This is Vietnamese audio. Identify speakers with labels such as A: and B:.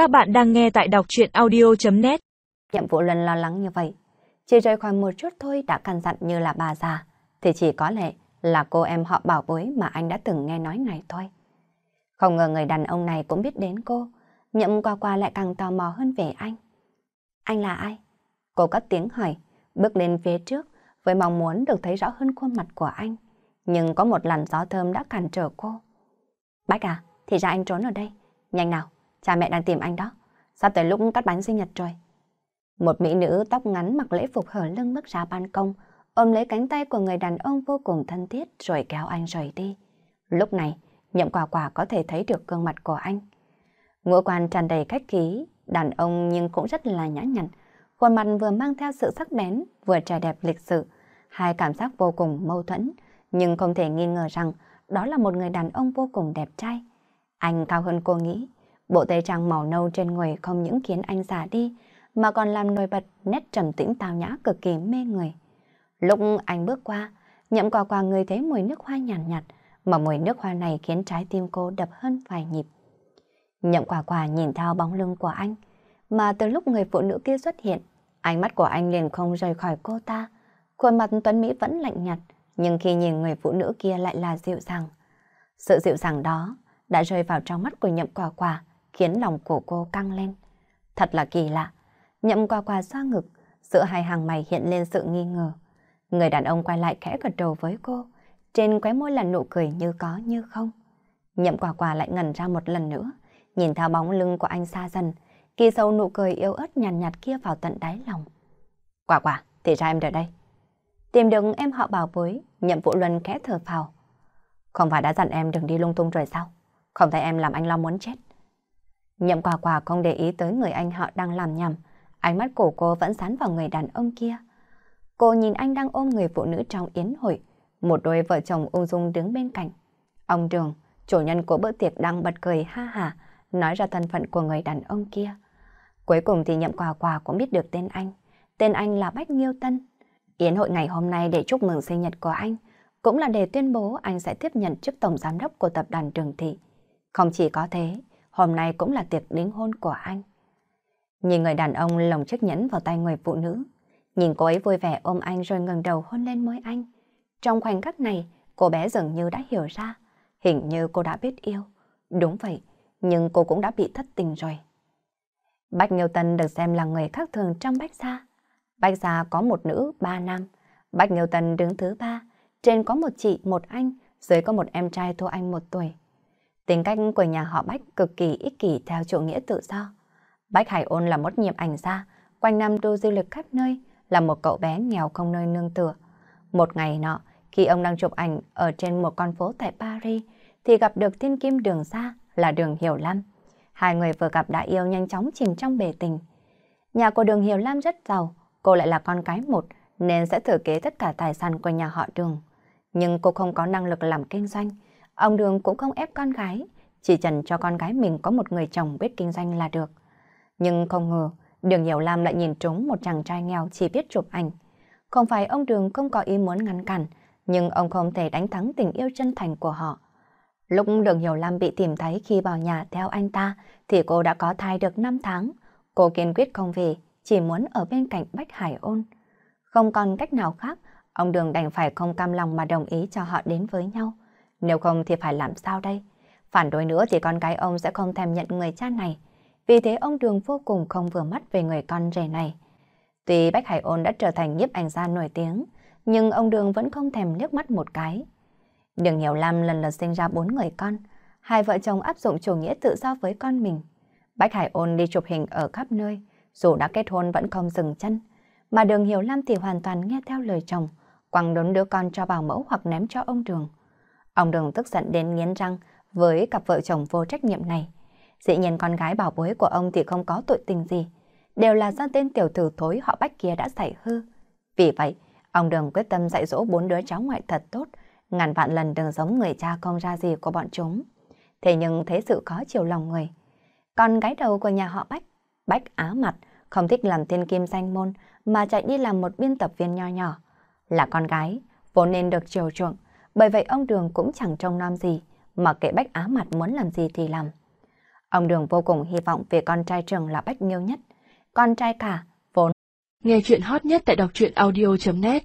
A: Các bạn đang nghe tại đọc chuyện audio.net
B: Nhậm Vũ Luân lo lắng như vậy. Chỉ rời khỏi một chút thôi đã căn dặn như là bà già. Thì chỉ có lẽ là cô em họ bảo bối mà anh đã từng nghe nói này thôi. Không ngờ người đàn ông này cũng biết đến cô. Nhậm qua qua lại càng tò mò hơn về anh. Anh là ai? Cô cất tiếng hỏi, bước lên phía trước với mong muốn được thấy rõ hơn khuôn mặt của anh. Nhưng có một làn gió thơm đã cản trở cô. Bách à, thì ra anh trốn ở đây. Nhanh nào, cha mẹ đang tìm anh đó. Sắp tới lúc cắt bánh sinh nhật rồi. Một mỹ nữ tóc ngắn mặc lễ phục hở lưng bước ra ban công, ôm lấy cánh tay của người đàn ông vô cùng thân thiết rồi kéo anh rời đi. Lúc này, nhậm quả quả có thể thấy được gương mặt của anh. Ngũ quan tràn đầy cách khí, đàn ông nhưng cũng rất là nhã nhặn. Khuôn mặt vừa mang theo sự sắc bén, vừa trẻ đẹp lịch sự. Hai cảm giác vô cùng mâu thuẫn, nhưng không thể nghi ngờ rằng đó là một người đàn ông vô cùng đẹp trai. Anh cao hơn cô nghĩ, bộ tây trang màu nâu trên người không những khiến anh già đi, mà còn làm nổi bật nét trầm tĩnh tao nhã cực kỳ mê người. Lúc anh bước qua, nhậm quà quà người thấy mùi nước hoa nhàn nhạt, nhạt, mà mùi nước hoa này khiến trái tim cô đập hơn vài nhịp. Nhậm quả quả nhìn theo bóng lưng của anh, mà từ lúc người phụ nữ kia xuất hiện, ánh mắt của anh liền không rời khỏi cô ta. Khuôn mặt Tuấn Mỹ vẫn lạnh nhạt, nhưng khi nhìn người phụ nữ kia lại là dịu dàng. Sự dịu dàng đó đã rơi vào trong mắt của nhậm quả quả, khiến lòng của cô căng lên. Thật là kỳ lạ, nhậm quả quả xoa ngực, giữa hai hàng mày hiện lên sự nghi ngờ. Người đàn ông quay lại khẽ gật đầu với cô, trên khóe môi là nụ cười như có như không. Nhậm quả quả lại ngẩn ra một lần nữa, nhìn theo bóng lưng của anh xa dần, kỳ sâu nụ cười yếu ớt nhàn nhạt, nhạt kia vào tận đáy lòng. Quả quả, thì ra em ở đây. Tìm được em họ bảo bối, nhậm vụ luân khẽ thở phào. Không phải đã dặn em đừng đi lung tung rồi sao? Không thấy em làm anh lo muốn chết. Nhậm quả quả không để ý tới người anh họ đang làm nhầm. Ánh mắt của cô vẫn dán vào người đàn ông kia. Cô nhìn anh đang ôm người phụ nữ trong yến hội. Một đôi vợ chồng ung dung đứng bên cạnh. Ông Trường, chủ nhân của bữa tiệc đang bật cười ha hà, nói ra thân phận của người đàn ông kia. Cuối cùng thì nhậm quà quà cũng biết được tên anh. Tên anh là Bách Nghiêu Tân. Yến hội ngày hôm nay để chúc mừng sinh nhật của anh, cũng là để tuyên bố anh sẽ tiếp nhận chức tổng giám đốc của tập đoàn Trường Thị. Không chỉ có thế, hôm nay cũng là tiệc đính hôn của anh. Nhìn người đàn ông lồng chiếc nhẫn vào tay người phụ nữ, nhìn cô ấy vui vẻ ôm anh rồi ngẩng đầu hôn lên môi anh. Trong khoảnh khắc này, cô bé dường như đã hiểu ra, hình như cô đã biết yêu. Đúng vậy, nhưng cô cũng đã bị thất tình rồi. Bách Nghiêu Tân được xem là người khác thường trong Bách Gia. Bách Gia có một nữ, ba nam. Bách Nghiêu Tân đứng thứ ba, trên có một chị, một anh, dưới có một em trai thua anh một tuổi. Tính cách của nhà họ Bách cực kỳ ích kỷ theo chủ nghĩa tự do. Bách Hải Ôn là một nhiệm ảnh gia, quanh năm đu du lịch khắp nơi, là một cậu bé nghèo không nơi nương tựa. Một ngày nọ, khi ông đang chụp ảnh ở trên một con phố tại Paris, thì gặp được thiên kim đường xa là đường Hiểu Lam. Hai người vừa gặp đã yêu nhanh chóng chìm trong bể tình. Nhà của đường Hiểu Lam rất giàu, cô lại là con cái một, nên sẽ thừa kế tất cả tài sản của nhà họ đường. Nhưng cô không có năng lực làm kinh doanh, ông đường cũng không ép con gái, chỉ trần cho con gái mình có một người chồng biết kinh doanh là được. Nhưng không ngờ, đường Hiểu Lam lại nhìn trúng một chàng trai nghèo chỉ biết chụp ảnh. Không phải ông đường không có ý muốn ngăn cản, nhưng ông không thể đánh thắng tình yêu chân thành của họ. Lúc đường Hiểu Lam bị tìm thấy khi vào nhà theo anh ta, thì cô đã có thai được 5 tháng. Cô kiên quyết không về, chỉ muốn ở bên cạnh Bách Hải ôn. Không còn cách nào khác, ông Đường đành phải không cam lòng mà đồng ý cho họ đến với nhau. Nếu không thì phải làm sao đây? Phản đối nữa thì con gái ông sẽ không thèm nhận người cha này. Vì thế ông Đường vô cùng không vừa mắt về người con rể này. Tuy Bách Hải ôn đã trở thành nhiếp ảnh gia nổi tiếng, nhưng ông Đường vẫn không thèm liếc mắt một cái. Đường Hiểu Lam lần lượt sinh ra bốn người con, hai vợ chồng áp dụng chủ nghĩa tự do với con mình. Bách Hải ôn đi chụp hình ở khắp nơi, dù đã kết hôn vẫn không dừng chân. Mà đường Hiểu Lam thì hoàn toàn nghe theo lời chồng, quăng đốn đứa con cho bảo mẫu hoặc ném cho ông Đường. Ông Đường tức giận đến nghiến răng với cặp vợ chồng vô trách nhiệm này. Dĩ nhiên con gái bảo bối của ông thì không có tội tình gì, đều là do tên tiểu tử thối họ Bách kia đã xảy hư. Vì vậy, ông Đường quyết tâm dạy dỗ bốn đứa cháu ngoại thật tốt, ngàn vạn lần đừng giống người cha không ra gì của bọn chúng. Thế nhưng thế sự khó chiều lòng người. Con gái đầu của nhà họ Bách, Bách Á Mặt, không thích làm thiên kim danh môn mà chạy đi làm một biên tập viên nho nhỏ. Là con gái, vốn nên được chiều chuộng, bởi vậy ông Đường cũng chẳng trông nom gì, mà kệ Bách Á Mặt muốn làm gì thì làm. Ông Đường vô cùng hy vọng về con trai trưởng là Bách Nghiêu nhất. Con trai cả, vốn.
A: Nghe chuyện hot nhất tại đọc truyện audio.net